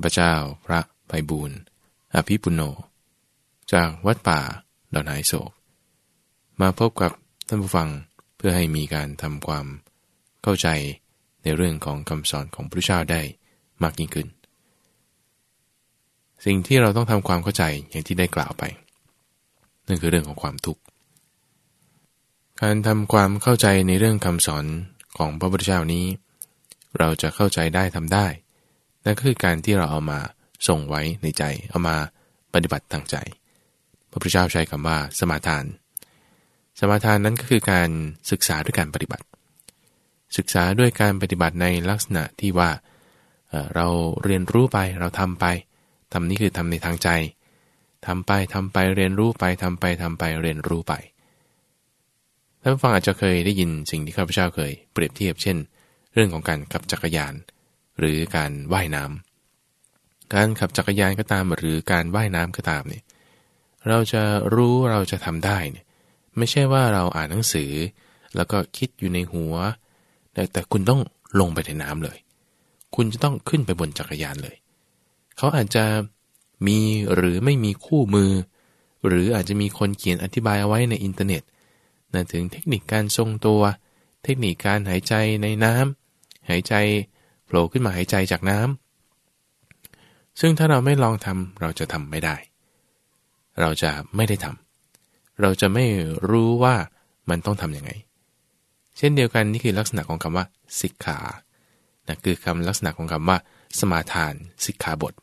าพเจ้าพระไพบูรณ์อภิปุโน จากวัดป่าดอนไฮโศก มาพบกับท่านผู้ฟังเพื่อให้มีการทำความเข้าใจในเรื่องของคำสอนของพระเจ้าได้มากยิ่งขึ้น สิ่งที่เราต้องทำความเข้าใจอย่างที่ได้กล่าวไป นั่นคือเรื่องของความทุกข์ การทำความเข้าใจในเรื่องคำสอนของพระพุทธเจ้านี้ เราจะเข้าใจได้ทำได้ นั่นก็คือการที่เราเอามาส่งไว้ในใจ เอามาปฏิบัติทางใจ พระพุทธเจ้าใช้คำว่าสมาทาน สมาทานนั้นก็คือการศึกษาด้วยการปฏิบัติ ศึกษาด้วยการปฏิบัติในลักษณะที่ว่าเเราเรียนรู้ไปเราทำไปทำนี่คือทำในทางใจทำไปทำไปเรียนรู้ไปทำไปทำไปเรียนรู้ไปท่านผู้ฟังอาจจะเคยได้ยินสิ่งที่ข้าพเจ้าเคยเปรียบเทียบเช่น เรื่องของการขับจักรยาน หรือการว่ายน้ำการขับจักรยานก็ตามหรือการว่ายน้ำก็ตามเนี่ยเราจะรู้เราจะทำได้เนี่ยไม่ใช่ว่าเราอ่านหนังสือ แล้วก็คิดอยู่ในหัว แต่แต่คุณต้องลงไปในน้ำเลย คุณจะต้องขึ้นไปบนจักรยานเลย เขาอาจจะมีหรือไม่มีคู่มือ หรืออาจจะมีคนเขียนอธิบายเอาไว้ในอินเทอร์เน็ตนะถึงเทคนิคการทรงตัว เทคนิคการหายใจในน้ำหายใจ ผล่ขึ้นมาหายใจจากน้ำซึ่งถ้าเราไม่ลองทำเราจะทำไม่ได้ เราจะไม่ได้ทำเราจะไม่รู้ว่ามันต้องทำยังไง เช่นเดียวกันนี่คือลักษณะของคำว่าสิกขานะคือคำลักษณะของคำว่า สมาทานสิกขาบท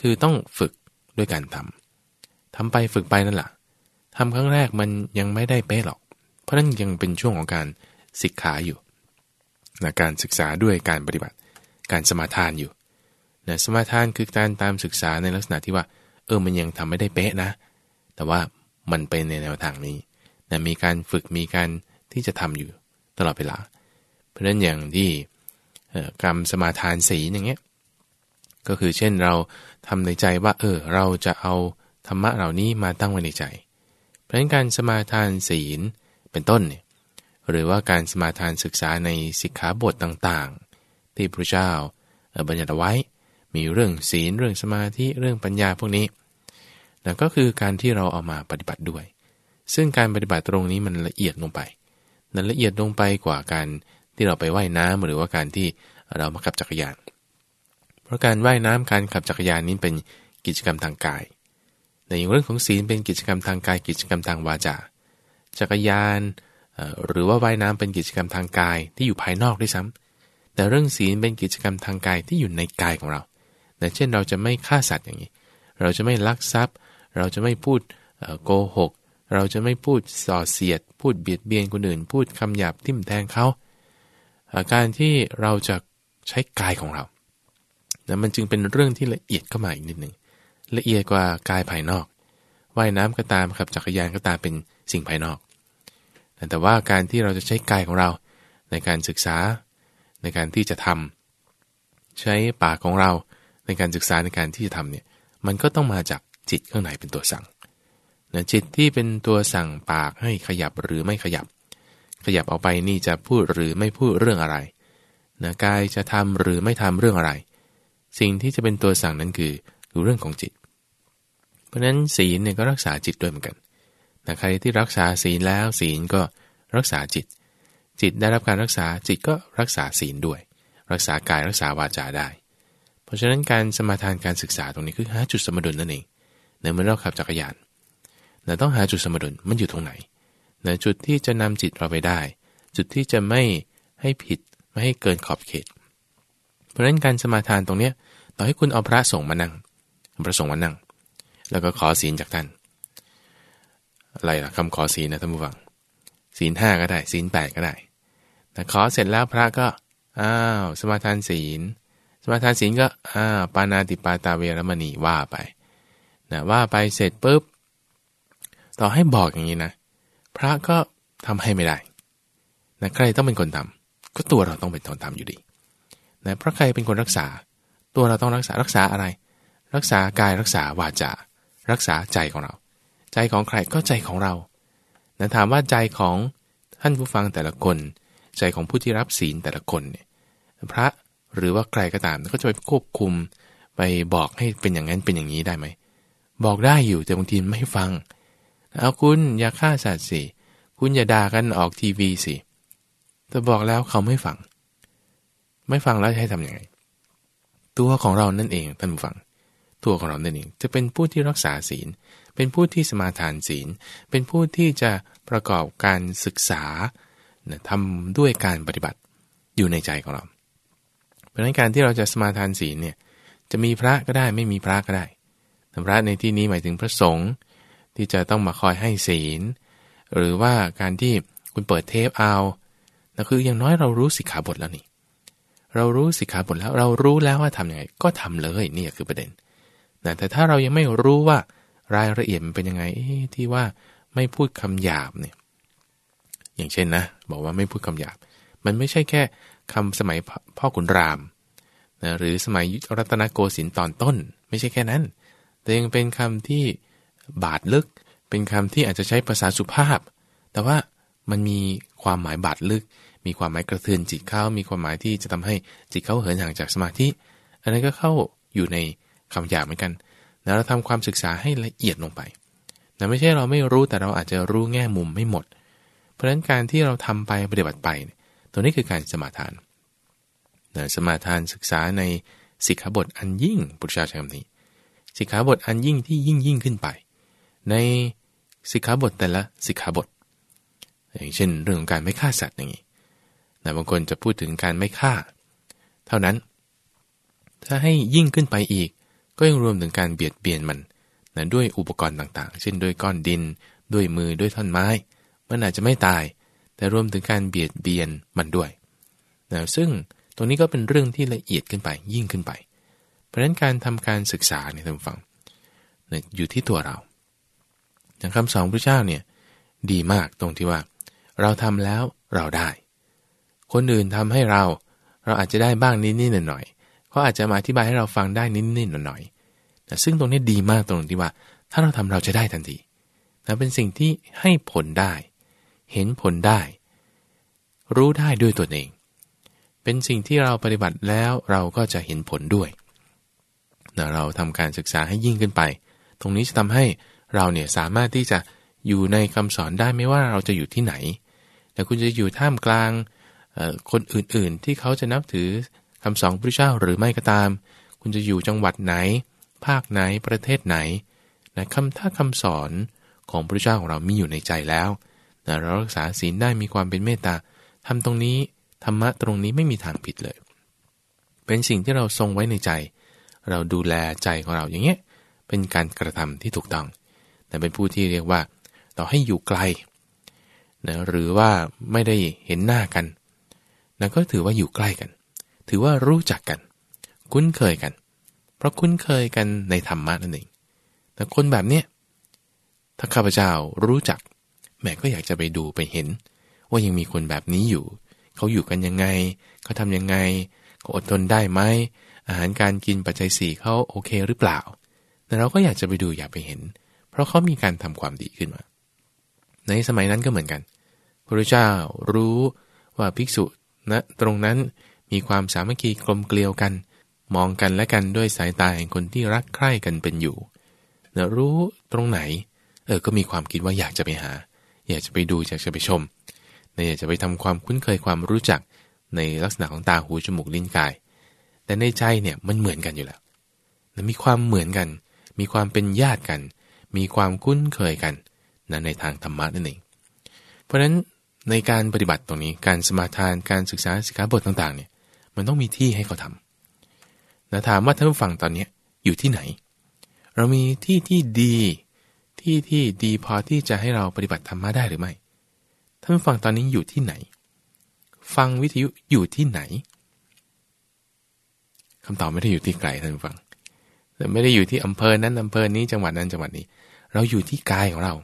คือต้องฝึกด้วยการทำทำไปฝึกไปนั่นแหละทำครั้งแรกมันยังไม่ได้เป๊ะหรอก เพราะนั้นยังเป็นช่วงของการศึกษาอยู่นะการศึกษาด้วยการปฏิบัติ การสมาทานอยู่นะสมาทานคือการตามศึกษาในลักษณะที่ว่า เออมันยังทำไม่ได้เป๊ะนะ แต่ว่ามันเป็นในแนวทางนี้นะมีการฝึกมีการที่จะทำอยู่ตลอดเวลา เพราะฉะนั้นอย่างที่กรรมสมาทานสีอย่างเงี้ยก็คือเช่นเราทำในใจว่า เออ เราจะเอาธรรมะเหล่านี้มาตั้งไว้ในใจ เพราะฉะนั้นการสมาทานศีลเป็นต้นเนี่ยหรือว่าการสมาทานศึกษาในสิกขาบทต่าง ที่พระเจ้าบัญญัติไว้ มีเรื่องศีลเรื่องสมาธิเรื่องปัญญาพวกนี้นั่นก็คือการที่เราเอามาปฏิบัติด้วย ซึ่งการปฏิบัติตรงนี้มันละเอียดลงไปนั้นละเอียดลงไปกว่าการที่เราไปไว่ายน้ำหรือว่าการที่เรามาขับจักรยาน เพราะการว่ายน้ำการขับจักรยานนี้เป็นกิจกรรมทางกายในเรื่องของศีลเป็นกิจกรรมทางกายกิจกรรมทางวาจา จักรยานหรือว่าว่ายน้ำเป็นกิจกรรมทางกายที่อยู่ภายนอกด้วยซ้ำ แต่เรื่องศีลเป็นกิจกรรมทางกายที่อยู่ในกายของเราเช่นเราจะไม่ฆ่าสัตว์อย่างนี้ เราจะไม่ลักทรัพย์ เราจะไม่พูดโกหก เราจะไม่พูดส่อเสียด พูดเบียดเบียนคนอื่น พูดคำหยาบทิ่มแทงเขาการที่เราจะใช้กายของเรานะมันจึงเป็นเรื่องที่ละเอียดเข้ามาอีกนิดหนึ่งละเอียดกว่ากายภายนอก ว่ายน้ำก็ตามขับจักรยานก็ตามเป็นสิ่งภายนอก แต่ว่าการที่เราจะใช้กายของเรา ในการศึกษา ในการที่จะทำใช้ปากของเราในการศึกษาในการที่จะทำเนี่ยมันก็ต้องมาจากจิตข้างในเป็นตัวสั่งนะจิตที่เป็นตัวสั่งปากให้ขยับหรือไม่ขยับ ขยับออกไปนี่จะพูดหรือไม่พูดเรื่องอะไรนะกายจะทำหรือไม่ทำเรื่องอะไร สิ่งที่จะเป็นตัวสั่งนั้นคือคือเรื่องของจิต เพราะฉะนั้นศีลเนี่ยก็รักษาจิตด้วยเหมือนกันแต่ใครที่รักษาศีลแล้วศีลก็รักษาจิต จิตได้รับการรักษาจิตก็รักษาศีลด้วย รักษากายรักษาวาจาได้ เพราะฉะนั้นการสมาทานการศึกษาตรงนี้คือหาจุดสมดุลนั่นเองในเมื่อเราขับจักรยานเราต้องหาจุดสมดุลมันอยู่ตรงไหนในจุดที่จะนำจิตเราไปได้ จุดที่จะไม่ให้ผิดไม่ให้เกินขอบเขต เพราะฉะนั้นการสมาทานตรงเนี้ยต่อให้คุณเอาพระสงฆ์มานั่งพระสงฆ์มานั่ง แล้วก็ขอศีลจากท่านอะไรล่ะคำขอศีลนะท่านผู้ฟังศีลห้าก็ได้ศีลแปดก็ได้ แต่ขอเสร็จแล้วพระก็อ้าวสมาทานศีล สมาทานศีลก็อ้าวปานาติปาตาเวรมณีว่าไปนะว่าไปเสร็จปุ๊บต่อให้บอกอย่างนี้นะ พระก็ทำให้ไม่ได้นะใครต้องเป็นคนทำก็ตัวเราต้องเป็นคนทำอยู่ดีนะเพราะใครเป็นคนรักษา ตัวเราต้องรักษารักษาอะไร รักษากายรักษาวาจารักษาใจของเรา ใจของใครก็ใจของเรานะถามว่าใจของท่านผู้ฟังแต่ละคน ใจของผู้ที่รับศีลแต่ละคนเนี่ยพระหรือว่าใครก็ตามก็จะไปควบคุมไปไปบอกให้เป็นอย่างนั้นเป็นอย่างนี้ได้ไหม บอกได้อยู่แต่บางทีไม่ฟัง เอาคุณอย่าฆ่าสัตว์สิคุณอย่าด่ากันออกทีวีสิแต่บอกแล้วเขาไม่ฟัง ไม่ฟังแล้วให้ทำยังไง ตัวของเรานั่นเองท่านผู้ฟัง ตัวของเรานั่นเอง จะเป็นผู้ที่รักษาศีล เป็นผู้ที่สมาทานศีล เป็นผู้ที่จะประกอบการศึกษา ทำด้วยการปฏิบัติอยู่ในใจของเรา เพราะนั้นการที่เราจะสมาทานศีลเนี่ยจะมีพระก็ได้ไม่มีพระก็ได้พระในที่นี้หมายถึงพระสงฆ์ที่จะต้องมาคอยให้ศีล หรือว่าการที่คุณเปิดเทปเอานั่นคืออย่างน้อยเรารู้สิกขาบทแล้วนี่ เรารู้สิกขาบทแล้วเรารู้แล้วว่าทำยังไง ก็ทำเลยนี่คือประเด็นแต่ถ้าเรายังไม่รู้ว่ารายละเอียดมันเป็นยังไงที่ว่าไม่พูดคำหยาบเนี่ย อย่างเช่นนะ บอกว่าไม่พูดคำหยาบ มันไม่ใช่แค่คำสมัยพ่อขุนรามนะหรือสมัยรัตนโกสินทร์ตอนต้น ไม่ใช่แค่นั้น แต่ยังเป็นคำที่บาดลึก เป็นคำที่อาจจะใช้ภาษาสุภาพ แต่ว่ามันมีความหมายบาดลึก มีความหมายกระเทือนจิตเขามีความหมายที่จะทำให้จิตเขาเหินห่างจากสมาธิ อันนั้นก็เข้าอยู่ในคำหยาบเหมือนกันนะเราทำความศึกษาให้ละเอียดลงไปนะไม่ใช่เราไม่รู้แต่เราอาจจะรู้แง่มุมไม่หมด เพราะฉะนั้นการที่เราทำไปปฏิบัติไปตัวนี้คือการสมาทานสมาทานศึกษาในสิกขาบทอันยิ่งปุจชาใช้คำนี้สิกขาบทอันยิ่งที่ยิ่งยิ่งขึ้นไป ในสิกขาบทแต่ละสิกขาบท อย่างเช่น เรื่องของการไม่ฆ่าสัตว์อย่างนี้นะบางคนจะพูดถึงการไม่ฆ่า เท่านั้น ถ้าให้ยิ่งขึ้นไปอีก ก็ยังรวมถึงการเบียดเบียนมันนะด้วยอุปกรณ์ต่างๆ เช่นด้วยก้อนดิน ด้วยมือด้วยท่อนไม้ มันอาจจะไม่ตาย แต่รวมถึงการเบียดเบียนมันด้วยนะซึ่งตรงนี้ก็เป็นเรื่องที่ละเอียดขึ้นไปยิ่งขึ้นไป เพราะฉะนั้นการทำการศึกษาเนี่ยท่านฟังเนี่ยอยู่ที่ตัวเราอย่างคำสอนพระเจ้าเนี่ยดีมากตรงที่ว่า เราทำแล้วเราได้ คนอื่นทำให้เราเราอาจจะได้บ้างนิดๆหน่อยๆเขาอาจจะมาอธิบายให้เราฟังได้นิดๆหน่อยๆแต่ซึ่งตรงนี้ดีมากตรงที่ว่า ถ้าเราทำเราจะได้ทันทีนะเป็นสิ่งที่ให้ผลได้ เห็นผลได้ รู้ได้ด้วยตัวเอง เป็นสิ่งที่เราปฏิบัติแล้วเราก็จะเห็นผลด้วยนะเราทำการศึกษาให้ยิ่งขึ้นไป ตรงนี้จะทำให้เราเนี่ยสามารถที่จะอยู่ในคำสอนได้ไม่ว่าเราจะอยู่ที่ไหน แต่คุณจะอยู่ท่ามกลางคนอื่นๆ ที่เขาจะนับถือคำสอนพระเจ้าหรือไม่ก็ตาม คุณจะอยู่จังหวัดไหน ภาคไหนประเทศไหนนะคำถ้าคำสอนของพระเจ้าของเรามีอยู่ในใจแล้ว นะเรารักษาศีลได้มีความเป็นเมตตาทำตรงนี้ธรรมะตรงนี้ไม่มีทางผิดเลย เป็นสิ่งที่เราทรงไว้ในใจ เราดูแลใจของเราอย่างเงี้ยเป็นการกระทำที่ถูกต้อง แต่เป็นผู้ที่เรียกว่า ต่อให้อยู่ไกลนะหรือว่าไม่ได้เห็นหน้ากันนะก็ถือว่าอยู่ใกล้กัน ถือว่ารู้จักกัน คุ้นเคยกัน เพราะคุ้นเคยกันในธรรมะนั่นเองแต่คนแบบเนี้ยถ้าข้าพเจ้ารู้จัก แม่ก็อยากจะไปดูไปเห็น ว่ายังมีคนแบบนี้อยู่ เขาอยู่กันยังไง เขาทำยังไงเขาอดทนได้ไหมอาหารการกินปัจจัยสี่เขาโอเคหรือเปล่า แต่เราก็อยากจะไปดูอยากไปเห็น เพราะเขามีการทำความดีขึ้นมา ในสมัยนั้นก็เหมือนกันพระเจ้ารู้ว่าภิกษุณนะตรงนั้นมีความสามัคคีกลมเกลียวกัน มองกันและกันด้วยสายตาแห่งคนที่รักใคร่กันเป็นอยู่นะรู้ตรงไหน เออก็มีความคิดว่าอยากจะไปหา อยากจะไปดูอยากจะไปชมอยากจะไปทำความคุ้นเคยความรู้จักในลักษณะของตาหูจมูกลิ้นกาย แต่ในใจเนี่ยมันเหมือนกันอยู่แล้วมีความเหมือนกัน มีความเป็นญาติกัน มีความคุ้นเคยกันนะในทางธรรมะนั่นเอง เพราะฉะนั้นในการปฏิบัติตรงนี้การสมาทานการศึกษาสิกขาบทต่างๆเนี่ยมันต้องมีที่ให้เขาทำนะถามว่าท่านผู้ฟังตอนนี้อยู่ที่ไหน เรามีที่ที่ดี ที่ที่ดีพอที่จะให้เราปฏิบัติธรรมะได้หรือไม่ ท่านฟังตอนนี้อยู่ที่ไหน ฟังวิทยุอยู่ที่ไหนคำตอบไม่ได้อยู่ที่ไกลท่านฟัง แต่ไม่ได้อยู่ที่อำเภอนั้นอำเภอนี้จังหวัดนั้นจังหวัดนี้ เราอยู่ที่กายของเรา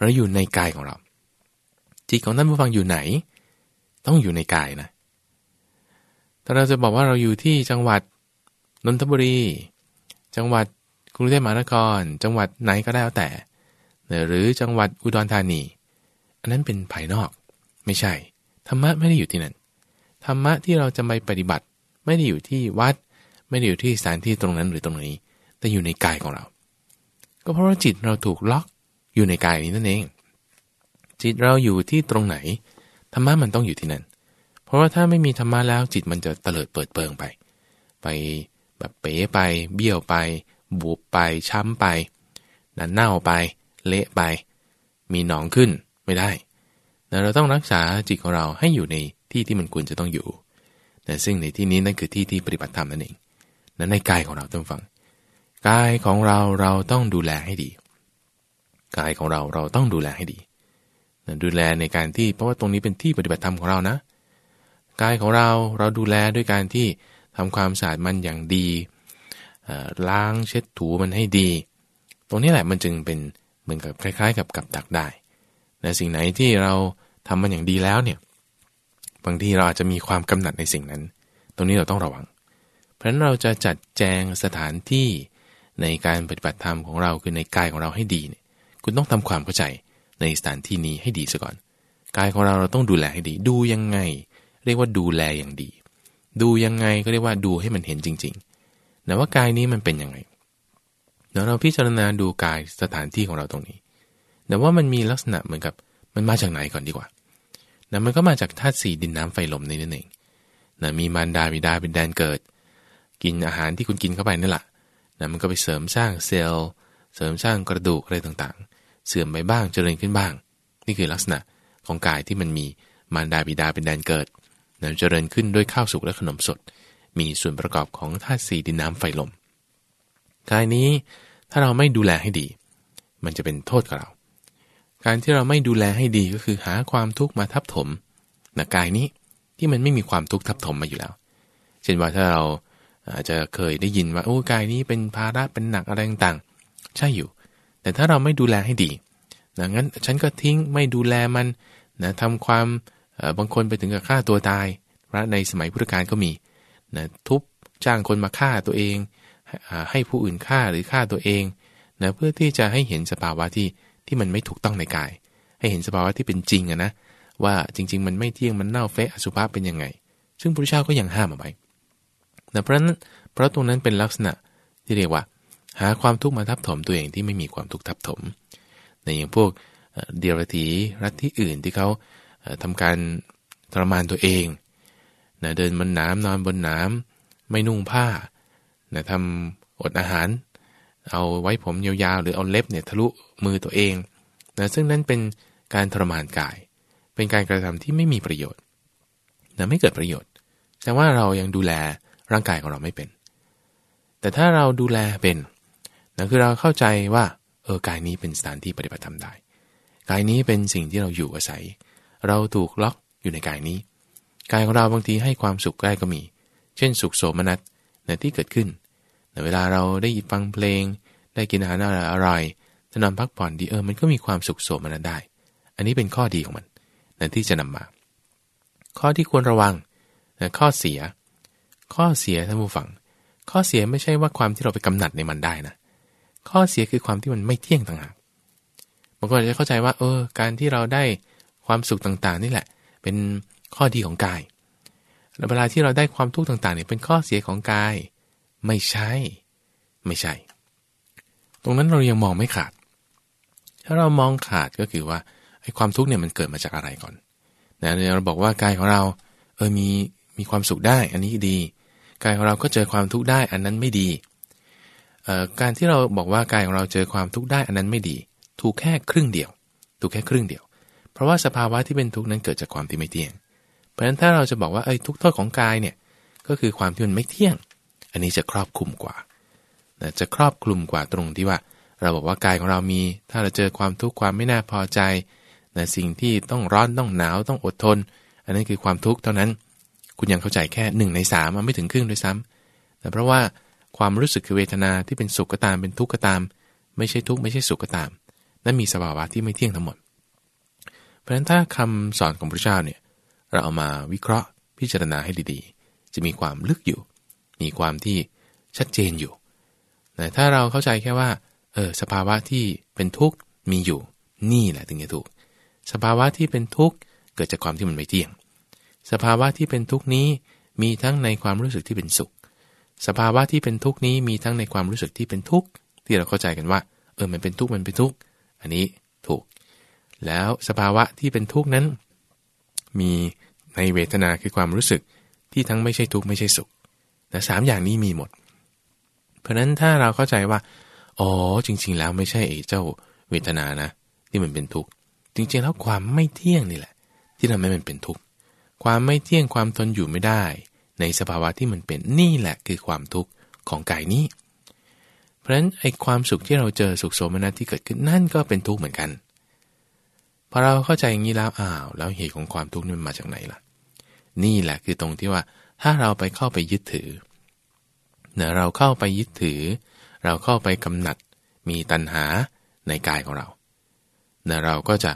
เราอยู่ในกายของเรา จิตของท่านผู้ฟังอยู่ไหน ต้องอยู่ในกายนะ ถ้าเราจะบอกว่าเราอยู่ที่จังหวัดนนทบุรี จังหวัดกรุงเทพมหานคร จังหวัดไหนก็ได้แล้วแต่ หรือจังหวัดอุดรธานี อันนั้นเป็นภายนอก ไม่ใช่ ธรรมะไม่ได้อยู่ที่นั่น ธรรมะที่เราจะไปปฏิบัติ ไม่ได้อยู่ที่วัด ไม่ได้อยู่ที่สถานที่ตรงนั้นหรือตรงนี้ แต่อยู่ในกายของเรา ก็เพราะว่าจิตเราถูกล็อกอยู่ในกายนี้นั่นเอง จิตเราอยู่ที่ตรงไหน ธรรมะมันต้องอยู่ที่นั่น เพราะว่าถ้าไม่มีธรรมะแล้วจิตมันจะเตลิดเปิดเปิงไป ไปแบบเป๋ไป เบี้ยวไป บวบไป ช้ำไปนั่นเน่าไป เละไป มีหนองขึ้นไม่ได้แต่เราต้องรักษาจิตของเราให้อยู่ในที่ที่มันควรจะต้องอยู่แต่ซึ่งในที่นี้นั่นคือที่ที่ปฏิบัติธรรมนั่นเองนั้นในกายของเราต้องฟัง กายของเราเราต้องดูแลให้ดี กายของเราเราต้องดูแลให้ดีดูแลในการที่เพราะว่าตรงนี้เป็นที่ปฏิบัติธรรมของเรานะ กายของเราเราดูแลด้วยการที่ทำความสะอาดมันอย่างดีล้างเช็ดถูมันให้ดี ตรงนี้แหละมันจึงเป็น เหมือนกับคล้าย ๆ กับกับดักได้แต่สิ่งไหนที่เราทำมันอย่างดีแล้วเนี่ยบางทีเราอาจจะมีความกำหนัดในสิ่งนั้น ตรงนี้เราต้องระวัง เพราะฉะนั้นเราจะจัดแจงสถานที่ในการปฏิบัติธรรมของเราคือในกายของเราให้ดีเนี่ยคุณต้องทำความเข้าใจในสถานที่นี้ให้ดีซะก่อน กายของเราเราต้องดูแลให้ดี ดูยังไง เรียกว่าดูแลอย่างดี ดูยังไงก็เรียกว่าดูให้มันเห็นจริงๆแต่ว่ากายนี้มันเป็นยังไง เดี๋ยวเราพิจารณาดูกายสถานที่ของเราตรงนี้ แต่ว่ามันมีลักษณะเหมือนกับมันมาจากไหนก่อนดีกว่านะมันก็มาจากธาตุสี่ดินน้ำไฟลมนี่นั่นเองนะมีมารดาบิดาเป็นแดนเกิด กินอาหารที่คุณกินเข้าไปนั่นแหละนะมันก็ไปเสริมสร้างเซลล์ เสริมสร้างกระดูกอะไรต่างๆ เสื่อมไปบ้างเจริญขึ้นบ้าง นี่คือลักษณะของกายที่มันมีมารดาบิดาเป็นแดนเกิดนะเจริญขึ้นด้วยข้าวสุกและขนมสด มีส่วนประกอบของธาตุสี่ดินน้ำไฟลม กายนี้ถ้าเราไม่ดูแลให้ดี มันจะเป็นโทษกับเรา การที่เราไม่ดูแลให้ดีก็คือหาความทุกข์มาทับถมนะกายนี้ที่มันไม่มีความทุกข์ทับถมมาอยู่แล้ว เช่นว่าถ้าเราอาจจะเคยได้ยินว่าโอ้กายนี้เป็นภาระเป็นหนักอะไรต่างๆ ใช่อยู่ แต่ถ้าเราไม่ดูแลให้ดีนะงั้นฉันก็ทิ้งไม่ดูแลมันนะทำความบางคนไปถึงกับฆ่าตัวตาย พระในสมัยพุทธกาลก็มีนะทุบจ้างคนมาฆ่าตัวเอง ให้ผู้อื่นฆ่าหรือฆ่าตัวเองนะเพื่อที่จะให้เห็นสภาวะที่ที่มันไม่ถูกต้องในกาย ให้เห็นสภาวะที่เป็นจริงอะนะว่าจริง ๆ มันไม่เที่ยงมันเน่าเฟะอสุภะเป็นยังไง ซึ่งพระเจ้าก็ยังห้ามเอาไว้แต่เพราะนั้นเพราะตรงนั้นเป็นลักษณะที่เรียกว่า หาความทุกข์มาทับถมตัวเองที่ไม่มีความทุกข์ทับถมในอย่างพวกเดียรถีรัฐที่อื่นที่เขาทำการทรมานตัวเองนะเดินบนน้ำนอนบนน้ำไม่นุ่งผ้า นะทำอดอาหาร เอาไว้ผมยาวๆ หรือเอาเล็บเนี่ยทะลุมือตัวเองนะซึ่งนั่นเป็นการทรมานกาย เป็นการกระทำที่ไม่มีประโยชน์นะไม่เกิดประโยชน์ แต่ว่าเรายังดูแลร่างกายของเราไม่เป็น แต่ถ้าเราดูแลเป็นนะคือเราเข้าใจว่าเออกายนี้เป็นสถานที่ปฏิบัติธรรมได้ กายนี้เป็นสิ่งที่เราอยู่อาศัย เราถูกล็อกอยู่ในกายนี้ กายของเราบางทีให้ความสุขใกล้ก็มี เช่นสุขโสมนัสนะที่เกิดขึ้น แต่เวลาเราได้ฟังเพลง ได้กินอาหารอร่อยจะนอนพักผ่อนดีเออมันก็มีความสุขโสมนั้นได้ อันนี้เป็นข้อดีของมันนั่นที่จะนำมา ข้อที่ควรระวังข้อเสีย ข้อเสียท่านผู้ฟัง ข้อเสียไม่ใช่ว่าความที่เราไปกำหนัดในมันได้นะ ข้อเสียคือความที่มันไม่เที่ยงต่างหากบางคนอาจจะเข้าใจว่า เออ การที่เราได้ความสุขต่างๆ นี่แหละ เป็นข้อดีของกาย แล้วเวลาที่เราได้ความทุกข์ต่างๆเนี่ยเป็นข้อเสียของกาย ไม่ใช่ ไม่ใช่ ตรงนั้นเรายังมองไม่ขาด ถ้าเรามองขาดก็คือว่าไอ้ความทุกข์เนี่ยมันเกิดมาจากอะไรก่อนนะเราบอกว่ากายของเราเออมีมีความสุขได้ อันนี้ดีกายของเราก็เจอความทุกข์ได้ อันนั้นไม่ดีเอ่อการที่เราบอกว่ากายของเราเจอความทุกข์ได้อันนั้นไม่ดี ถูกแค่ครึ่งเดียว ถูกแค่ครึ่งเดียว เพราะว่าสภาวะที่เป็นทุกข์นั้นเกิดจากความที่ไม่เที่ยง เพราะฉะนั้นถ้าเราจะบอกว่าไอ้ทุกโทษของกายเนี่ยก็คือความที่มันไม่เที่ยง อันนี้จะครอบคลุมกว่าจะครอบคลุมกว่าตรงที่ว่า เราบอกว่ากายของเรามี ถ้าเราเจอความทุกข์ความไม่น่าพอใจนะสิ่งที่ต้องร้อนต้องหนาวต้องอดทน อันนั้นคือความทุกข์เท่านั้น คุณยังเข้าใจแค่หนึ่งในสามมันไม่ถึงครึ่งด้วยซ้ำแต่เพราะว่าความรู้สึกคือเวทนาที่เป็นสุขก็ตามเป็นทุกข์ก็ตาม ไม่ใช่ทุกข์ไม่ใช่สุขก็ตาม นั่นมีสภาวะที่ไม่เที่ยงทั้งหมด เพราะฉะนั้นถ้าคำสอนของพระเจ้าเนี่ยเราเอามาวิเคราะห์พิจารณาให้ดีๆ จะมีความลึกอยู่ มีความที่ชัดเจนอยู่แต่ถ้าเราเข้าใจแค่ว่า เออ สภาวะที่เป็นทุกข์มีอยู่ นี่แหละถึงจะถูก สภาวะที่เป็นทุกข์เกิดจากความที่มันไม่เที่ยง สภาวะที่เป็นทุกข์นี้มีทั้งในความรู้สึกที่เป็นสุข สภาวะที่เป็นทุกข์นี้มีทั้งในความรู้สึกที่เป็นทุกข์ที่เราเข้าใจกันว่า เออ มันเป็นทุกข์ มันเป็นทุกข์ อันนี้ถูก แล้วสภาวะที่เป็นทุกข์นั้น มีในเวทนาคือความรู้สึกที่ทั้งไม่ใช่ทุกข์ไม่ใช่สุข แต่สามอย่างนี้มีหมด เพราะฉะนั้นถ้าเราเข้าใจว่า อ๋อจริง ๆ แล้วไม่ใช่ไอ้เจ้าเวทนานะ ที่มันเป็นทุกข์จริงๆแล้วความไม่เที่ยงนี่แหละ ที่ทำให้มันเป็นทุกข์ความไม่เที่ยงความทนอยู่ไม่ได้ ในสภาวะที่มันเป็นนี่แหละคือความทุกข์ของกายนี้ เพราะฉะนั้นไอ้ความสุขที่เราเจอสุขโสมนัสที่เกิดขึ้นนั่นก็เป็นทุกข์เหมือนกันพอเราเข้าใจอย่างนี้แล้วอ้าว แล้วเหตุของความทุกข์นี่มันมาจากไหนล่ะ นี่แหละคือตรงที่ว่า ถ้าเราไปเข้าไปยึดถือเนะเราเข้าไปยึดถือ เราเข้าไปกำหนัด มีตัณหาในกายของเราเนะเราก็จะ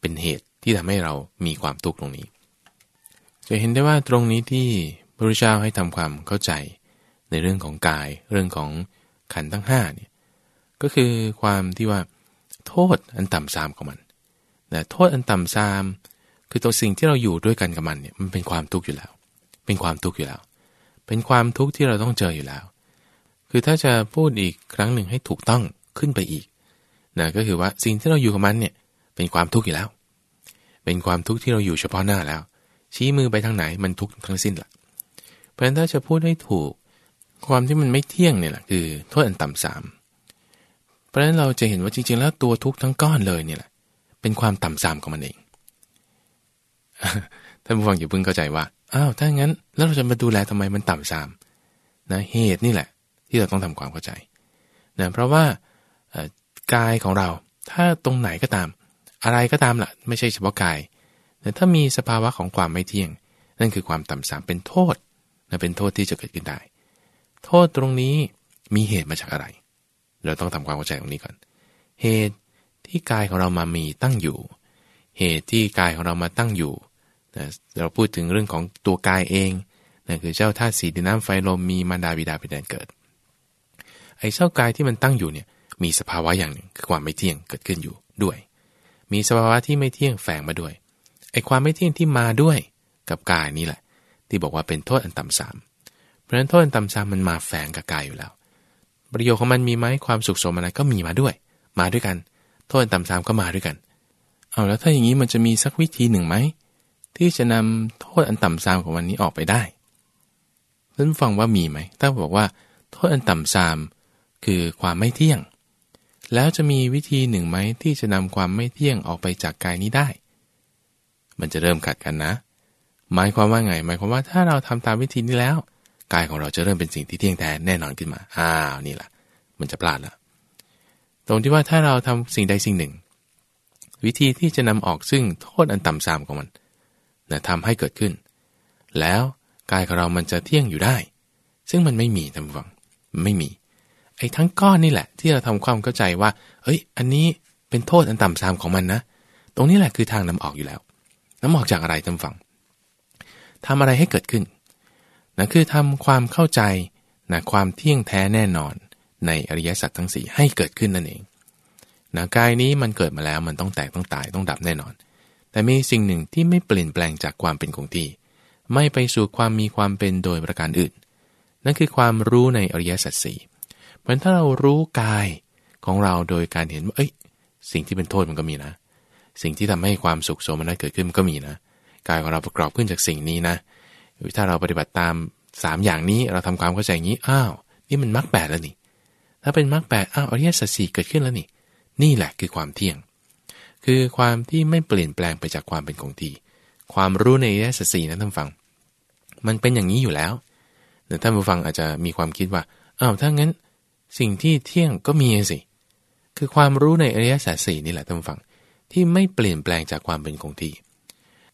เป็นเหตุที่ทำให้เรามีความทุกข์ตรงนี้ จะเห็นได้ว่าตรงนี้ที่พระพุทธเจ้าให้ทำความเข้าใจในเรื่องของกาย เรื่องของขันธ์ทั้งห้าเนี่ยก็คือความที่ว่า โทษอันต่ำซามของมันนะโทษอันต่ำซาม คือตัวสิ่งที่เราอยู่ด้วยกันกับมันเนี่ยมันเป็นความทุกข์อยู่แล้ว เป็นความทุกข์อยู่แล้ว เป็นความทุกข์ที่เราต้องเจออยู่แล้ว คือถ้าจะพูดอีกครั้งหนึ่งให้ถูกต้องขึ้นไปอีกนะก็คือว่าสิ่งที่เราอยู่กับมันเนี่ยเป็นความทุกข์อยู่แล้ว เป็นความทุกข์ที่เราอยู่เฉพาะหน้าแล้ว ชี้มือไปทางไหนมันทุกข์ทั้งสิ้นละเพราะฉะนั้นถ้าจะพูดให้ถูก ความที่มันไม่เที่ยงเนี่ยแหละคือโทษอันต่ำสามเพราะฉะนั้นเราจะเห็นว่าจริงๆแล้วตัวทุกข์ทั้งก้อนเลยเนี่ยแหละเป็นความต่ำซามของมันเองท่านผู้ฟังอย่าเพิ่งเข้าใจว่า อ้าวถ้างั้น แล้วเราจะมาดูแลทำไมมันต่ำซามนะเหตุนี่แหละ ที่เราต้องทำความเข้าใจนะเพราะว่ากายของเราถ้าตรงไหนก็ตาม อะไรก็ตามละ่ะ ไม่ใช่เฉพาะกายแต่ถ้ามีสภาวะของความไม่เที่ยง นั่นคือความต่ำสามเป็นโทษนะเป็นโทษที่จะเกิดขึ้นได้ โทษตรงนี้มีเหตุมาจากอะไร เราต้องทำความเข้าใจตรงนี้ก่อน เหตุที่กายของเรามามีตั้งอยู่ เหตุที่กายของเรามาตั้งอยู่ เราพูดถึงเรื่องของตัวกายเองนะคือเจ้าธาตุสีดินน้ำไฟลมมีมารดาบิดาเป็นแดนเกิด ไอ้เจ้ากายที่มันตั้งอยู่เนี่ยมีสภาวะอย่างหนึ่งคือความไม่เที่ยงเกิดขึ้นอยู่ด้วย มีสภาวะที่ไม่เที่ยงแฝงมาด้วยไอ้ความไม่เที่ยงที่มาด้วยกับกายนี้แหละ ที่บอกว่าเป็นโทษอันต่ำสามเพราะฉะนั้นโทษอันต่ำสามมันมาแฝงกับกายอยู่แล้ว ประโยชน์ของมันมีไหมความสุขสมอะไรก็มีมาด้วย มาด้วยกัน โทษอันต่ำสามก็มาด้วยกัน เอาแล้วถ้าอย่างนี้มันจะมีสักวิธีหนึ่งไหม ที่จะนำโทษอันต่ำซามของวันนี้ออกไปได้ท่านฟังว่ามีไหม ถ้าบอกว่า โทษอันต่ำซาม คือความไม่เที่ยง แล้วจะมีวิธีหนึ่งไหมที่จะนำความไม่เที่ยงออกไปจากกายนี้ได้ มันจะเริ่มขัดกันนะ หมายความว่าไง หมายความว่าถ้าเราทำตามวิธีนี้แล้ว กายของเราจะเริ่มเป็นสิ่งที่เที่ยงแท้แน่นอนขึ้นมา อ้าวนี่แหละ มันจะพลาดแล้วตรงที่ว่าถ้าเราทำสิ่งใดสิ่งหนึ่ง วิธีที่จะนำออกซึ่งโทษอันต่ำซามของมัน นะทำให้เกิดขึ้น แล้วกายของเรามันจะเที่ยงอยู่ได้ ซึ่งมันไม่มีท่านผู้ฟังไม่มี ไอ้ทั้งก้อนนี่แหละ ที่เราทำความเข้าใจว่า เอ้ย อันนี้เป็นโทษอันต่ำซามของมันนะ ตรงนี้แหละคือทางนำออกอยู่แล้วน้ำออกจากอะไรท่านฟังทำอะไรให้เกิดขึ้นนะคือทำความเข้าใจนะความเที่ยงแท้แน่นอนในอริยสัจทั้งสี่ให้เกิดขึ้นนั่นเองนะกายนี้มันเกิดมาแล้วมันต้องแตกต้องตายต้องดับแน่นอน แต่มีสิ่งหนึ่งที่ไม่เปลี่ยนแปลงจากความเป็นคงที่ ไม่ไปสู่ความมีความเป็นโดยประการอื่น นั่นคือความรู้ในอริยสัจสี่เพราะถ้าเรารู้กายของเราโดยการเห็นว่าเอ้ย สิ่งที่เป็นโทษมันก็มีนะ สิ่งที่ทำให้ความสุขโสมนัสเกิดขึ้นมันก็มีนะ กายของเราประกอบขึ้นจากสิ่งนี้นะ ถ้าเราปฏิบัติตาม 3 อย่างนี้เราทำความเข้าใจอย่างนี้ อ้าว นี่มันมรรคแปดแล้วนี่ ถ้าเป็นมรรคแปดอ้าวอริยสัจสี่เกิดขึ้นแล้วนี่ นี่แหละคือความเที่ยง คือความที่ไม่เปลี่ยนแปลงไปจากความเป็นคงที่ ความรู้ในอริยสัจสี่นะท่านฟัง มันเป็นอย่างนี้อยู่แล้วแต่ท่านผู้ฟังอาจจะมีความคิดว่าอ้าวถ้างั้น สิ่งที่เที่ยงก็มีสิ คือความรู้ในอริยสัจสี่นี่แหละท่านฟัง ที่ไม่เปลี่ยนแปลงจากความเป็นคงที่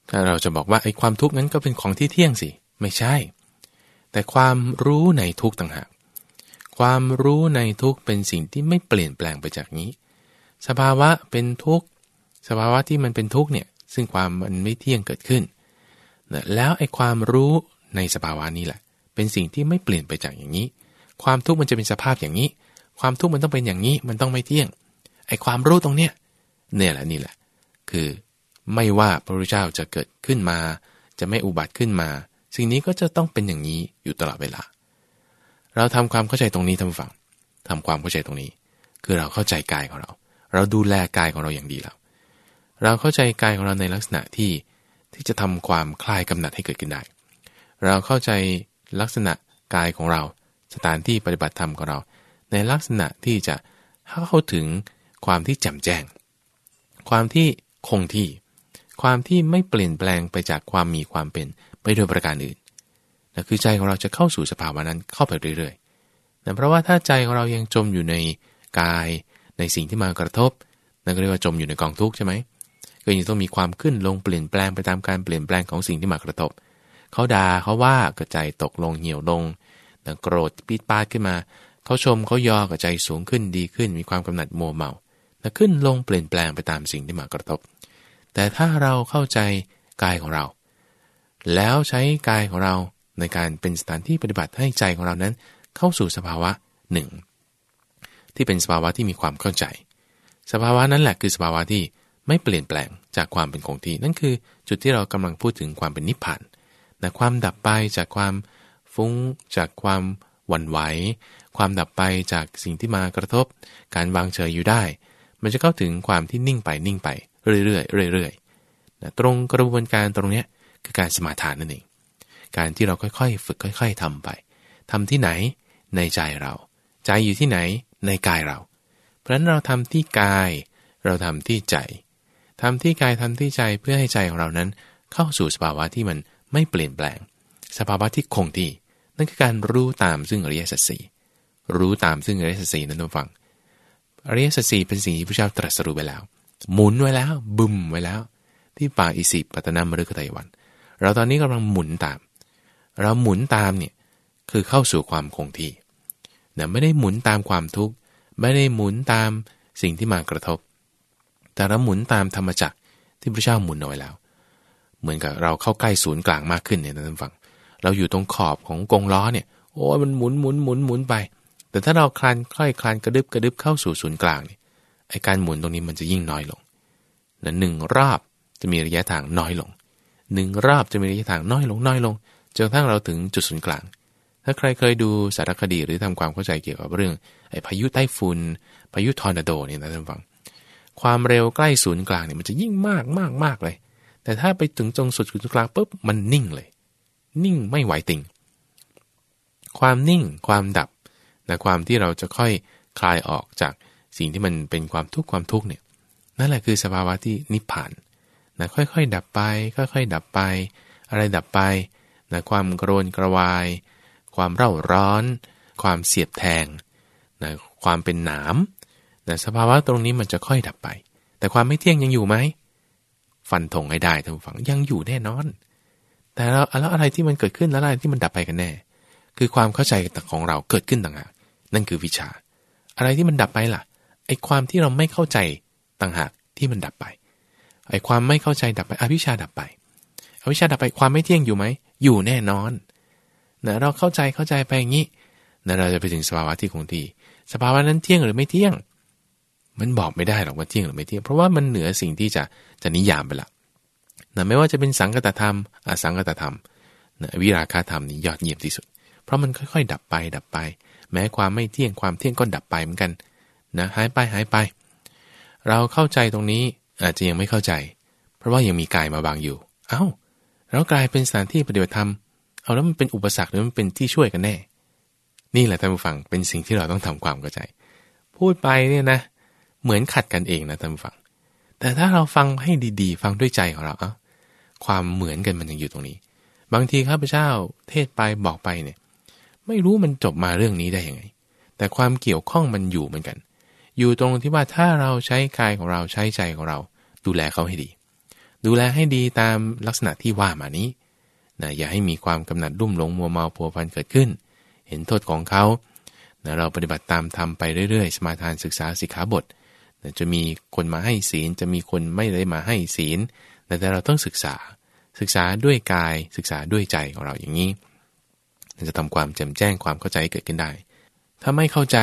ถ้าเราจะบอกว่าไอ้ความทุกข์นั้นก็เป็นของที่เที่ยงสิ ไม่ใช่ แต่ความรู้ในทุกต่างหาก ความรู้ในทุกเป็นสิ่งที่ไม่เปลี่ยนแปลงไปจากนี้ สภาวะเป็นทุก สภาวะที่มันเป็นทุกเนี่ยซึ่งความมันไม่เที่ยงเกิดขึ้นแล้วไอ้ความรู้ในสภาวะนี้แหละ เป็นสิ่งที่ไม่เปลี่ยนไปจากอย่างนี้ ความทุกข์มันจะเป็นสภาพอย่างนี้ ความทุกข์มันต้องเป็นอย่างนี้มันต้องไม่เที่ยง ไอ้ความรู้ตรงเนี้ยเนี่ยแหละนี่แหละ คือไม่ว่าพระพุทธเจ้าจะเกิดขึ้นมา จะไม่อุบัติขึ้นมา สิ่งนี้ก็จะต้องเป็นอย่างนี้อยู่ตลอดเวลา เราทำความเข้าใจตรงนี้ทำฝังทำความเข้าใจตรงนี้ คือเราเข้าใจกายของเรา เราดูแลกายของเราอย่างดีแล้ว เราเข้าใจกายของเราในลักษณะที่ที่จะทำความคลายกำหนัดให้เกิดขึ้นได้ เราเข้าใจลักษณะกายของเรา สถานที่ปฏิบัติธรรมของเรา ในลักษณะที่จะเข้าถึงความที่แจ่มแจ้ง ความที่คงที่ ความที่ไม่เปลี่ยนแปลงไปจากความมีความเป็นไปโดยประการอื่นนะคือใจของเราจะเข้าสู่สภาวะนั้นเข้าไปเรื่อยๆนะเพราะว่าถ้าใจของเรายังจมอยู่ในกาย ในสิ่งที่มากระทบนั่นก็เรียกว่าจมอยู่ในกองทุกข์ใช่ไหม ก็ยังต้องมีความขึ้นลงเปลี่ยนแปลงไปตามการเปลี่ยนแปลงของสิ่งที่มากระทบ เขาด่าเขาว่ากระใจตกลงเหี่ยวลงนะโกรธปีดปาดขึ้นมา เขาชมเขายอกระใจสูงขึ้นดีขึ้น มีความกำหนัดมัวเมานะขึ้นลงเปลี่ยนแปลงไปตามสิ่งที่มากระทบ แต่ถ้าเราเข้าใจกายของเรา แล้วใช้กายของเราในการเป็นสถานที่ปฏิบัติให้ใจของเรานั้น เข้าสู่สภาวะหนึ่งที่เป็นสภาวะที่มีความเข้าใจ สภาวะนั้นแหละคือสภาวะที่ ไม่เปลี่ยนแปลงจากความเป็นคงที่ นั่นคือจุดที่เรากำลังพูดถึงความเป็นนิพพานนะความดับไปจากความฟุ้ง จากความหวั่นไหว ความดับไปจากสิ่งที่มากระทบ การวางเฉยอยู่ได้ มันจะเข้าถึงความที่นิ่งไปนิ่งไปเรื่อยๆเรื่อยๆนะตรงกระบวนการตรงนี้คือการสมาทานนั่นเอง การที่เราค่อยๆ ฝึกค่อย ๆทำไปทำที่ไหนในใจเรา ใจอยู่ที่ไหนในกายเรา เพราะฉะนั้นเราทำที่กาย เราทำที่ใจ ทำที่กายทำที่ใจเพื่อให้ใจของเรานั้น เข้าสู่สภาวะที่มันไม่เปลี่ยนแปลง สภาวะที่คงที่ นั่นคือการรู้ตามซึ่งอริยสัจสี่รู้ตามซึ่งอริยสัจสี่นั้นทุกฝังอริยสัจสี่เป็นสิ่งที่พระเจ้าตรัสรู้ไว้แล้ว หมุนไว้แล้วบึมไว้แล้ว ที่ป่าอิสิปตนามฤคไตวัน เราตอนนี้กำลังหมุนตาม เราหมุนตามเนี่ยคือเข้าสู่ความคงที่นะไม่ได้หมุนตามความทุกข์ไม่ได้หมุนตามสิ่งที่มากระทบ แต่เราหมุนตามธรรมจักรที่พระเจ้าหมุนเอาไว้แล้ว เหมือนกับเราเข้าใกล้ศูนย์กลางมากขึ้นเนี่ยท่านฟัง เราอยู่ตรงขอบของกงล้อเนี่ยโอ้มันหมุนหมุนหมุนหมุนไป แต่ถ้าเราคลานค่อยคลานกระดึบกระดึบเข้าสู่ศูนย์กลางเนี่ยไอการหมุนตรงนี้มันจะยิ่งน้อยลงนะหนึ่งรอบจะมีระยะทางน้อยลงหนึ่งรอบจะมีระยะทางน้อยลงน้อยลงจนกระทั่งเราถึงจุดศูนย์กลาง ถ้าใครเคยดูสารคดีหรือทำความเข้าใจเกี่ยวกับเรื่องไอพายุไต้ฝุ่นพายุทอร์นาโดเนี่ยนะท่านฟัง ความเร็วใกล้ศูนย์กลางเนี่ยมันจะยิ่งมากมากมากเลย แต่ถ้าไปถึงตรงสุดศูนย์กลางปุ๊บมันนิ่งเลย นิ่งไม่ไหวติง ความนิ่งความดับแต่ความที่เราจะค่อยคลายออกจากสิ่งที่มันเป็นความทุกข์ความทุกข์เนี่ยนั่นแหละคือสภาวะที่นิพพานนะค่อยๆ ดับไป ค่อยๆ ดับไป อะไรดับไปนะความโกรนกระวาย ความเร่าร้อน ความเสียดแทงนะความเป็นหนาม นะสภาวะตรงนี้มันจะค่อยดับไป แต่ความไม่เที่ยงยังอยู่ไหม ฟันธงให้ได้ท่านฟังยังอยู่แน่นอน แต่แล้วแล้วอะไรที่มันเกิดขึ้นแล้วอะไรที่มันดับไปกันแน่ คือความเข้าใจของเราเกิดขึ้นต่างหากนั่นคือวิชา อะไรที่มันดับไปล่ะ ไอ้ความที่เราไม่เข้าใจต่างหากที่มันดับไป ไอ้ความไม่เข้าใจดับไป อวิชาดับไป อวิชชาดับไป ความไม่เที่ยงอยู่ไหม อยู่แน่นอนนะเราเข้าใจเข้าใจไปอย่างนี้นะเราจะไปถึงสภาวะที่คงที่ สภาวะนั้นเที่ยงหรือไม่เที่ยง มันบอกไม่ได้หรอกว่าเที่ยงหรือไม่เที่ยง เพราะว่ามันเหนือสิ่งที่จะจะนิยามไปละนะไม่ว่าจะเป็นสังกตธรรมอสังกตธรรมนะวิราคาธรรมนี่ยอดเยี่ยมที่สุด เพราะมันค่อยๆ ดับไปดับไป แม้ความไม่เที่ยงความเที่ยงก็ดับไปเหมือนกันนะหายไปหายไป เราเข้าใจตรงนี้อาจจะยังไม่เข้าใจ เพราะว่ายังมีกายมาบางอยู่ เอา้าแล้วกลายเป็นสถานที่ปฏิบัติธรรมเอาแล้วมันเป็นอุปสรรคหรือมันเป็นที่ช่วยกันแน่ นี่แหละท่านผู้ฟังเป็นสิ่งที่เราต้องทำความเข้าใจ พูดไปเนี่ยนะ เหมือนขัดกันเองนะท่านผู้ฟัง แต่ถ้าเราฟังให้ดีๆ ฟังด้วยใจของเราเอาความเหมือนกันมันยังอยู่ตรงนี้ บางทีข้าพเจ้าเทศไปบอกไปเนี่ย ไม่รู้มันจบมาเรื่องนี้ได้ยังไง แต่ความเกี่ยวข้องมันอยู่เหมือนกัน อยู่ตรงที่ว่าถ้าเราใช้กายของเราใช้ใจของเรา ดูแลเขาให้ดี ดูแลให้ดีตามลักษณะที่ว่ามานี้นะอย่าให้มีความกำหนัดรุ่มหลงมัวเมาผัวพันเกิดขึ้น เห็นโทษของเขานะเราปฏิบัติตามทำไปเรื่อยๆ สมาทานศึกษาสิกขาบท จะมีคนมาให้ศีล จะมีคนไม่ได้มาให้ศีล แต่เราต้องศึกษา ศึกษาด้วยกาย ศึกษาด้วยใจของเราอย่างนี้จะทำความแจ่มแจ้งความเข้าใจเกิดขึ้นได้ ถ้าไม่เข้าใจ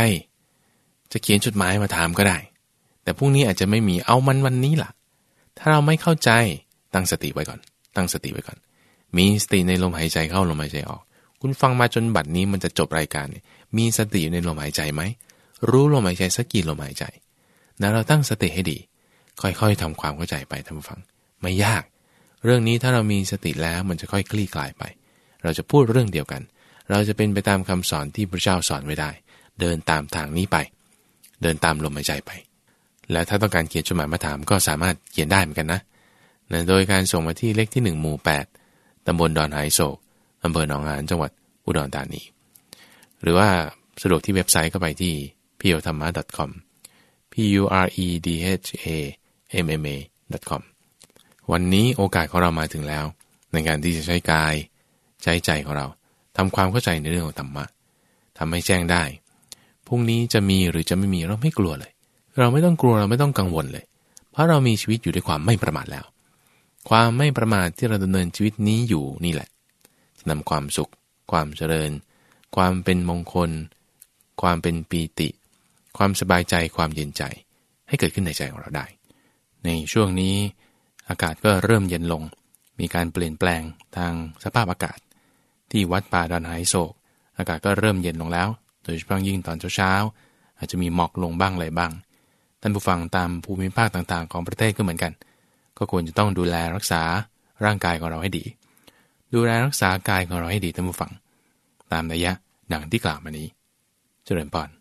จะเขียนจดหมายมาถามก็ได้ แต่พรุ่งนี้อาจจะไม่มี เอามันวันนี้ล่ะ ถ้าเราไม่เข้าใจ ตั้งสติไว้ก่อน ตั้งสติไว้ก่อน มีสติในลมหายใจเข้าลมหายใจออก คุณฟังมาจนบัดนี้มันจะจบรายการเนี่ยมีสติอยู่ในลมหายใจไหม รู้ลมหายใจสักกี่ลมหายใจ นะเราตั้งสติให้ดี ค่อยๆทำความเข้าใจไปท่านผู้ฟัง ไม่ยาก เรื่องนี้ถ้าเรามีสติแล้วมันจะค่อยคลี่คลายไป เราจะพูดเรื่องเดียวกัน เราจะเป็นไปตามคำสอนที่พระเจ้าสอนไว้ได้ เดินตามทางนี้ไป เดินตามลมหายใจไป และถ้าต้องการเขียนจดหมายมาถามก็สามารถเขียนได้เหมือนกันนะนะโดยการส่งมาที่เลขที่ 1 หมู่ 8 ตำบลดอนหายโศกอำเภอหนองหานจังหวัดอุดรธานี หรือว่าสะดวกที่เว็บไซต์ก็ไปที่ p u r e t h a m m a com p u r e d h a m m a com วันนี้โอกาสของเรามาถึงแล้ว ในการที่จะใช้กาย ใช้ใจของเราทำความเข้าใจในเรื่องของธรรมะทำให้แจ้งได้พรุ่งนี้จะมีหรือจะไม่มีเราไม่กลัวเลย เราไม่ต้องกลัวเราไม่ต้องกังวลเลย เพราะเรามีชีวิตอยู่ด้วยความไม่ประมาทแล้ว ความไม่ประมาทที่เราดำเนินชีวิตนี้อยู่นี่แหละจะนำความสุข ความเจริญ ความเป็นมงคล ความเป็นปีติ ความสบายใจความเย็นใจ ให้เกิดขึ้นในใจของเราได้ ในช่วงนี้อากาศก็เริ่มเย็นลง มีการเปลี่ยนแปลงทางสภาพอากาศ ที่วัดป่าดอนหายโศก อากาศก็เริ่มเย็นลงแล้ว โดยเฉพาะยิ่งตอนเช้าๆอาจจะมีหมอกลงบ้างอะไรบ้าง ท่านผู้ฟังตามภูมิภาคต่างๆ ของประเทศก็เหมือนกัน ก็ควรจะต้องดูแลรักษาร่างกายของเราให้ดี ดูแลรักษากายของเราให้ดีท่านผู้ฟัง ตามระยะดังที่กล่าวมานี้ เจริญพร